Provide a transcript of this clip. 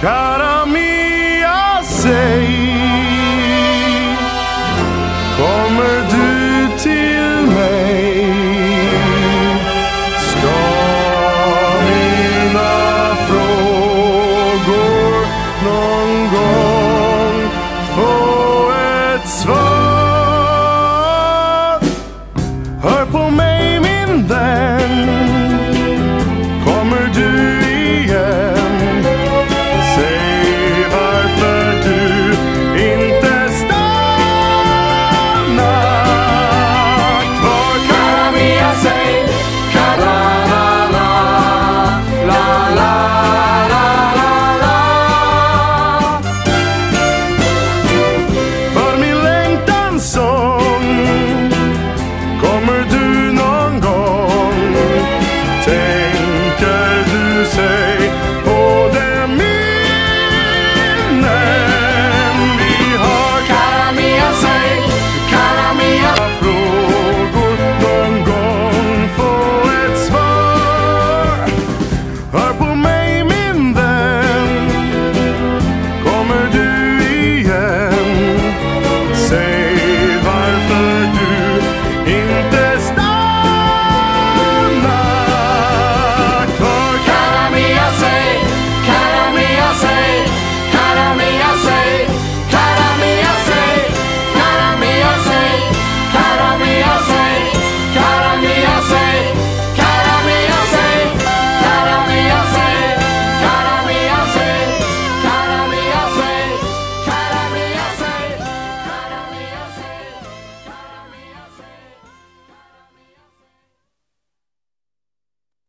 Cara mia, säg Kommer du till mig? Ska mina frågor någon gång få ett svar?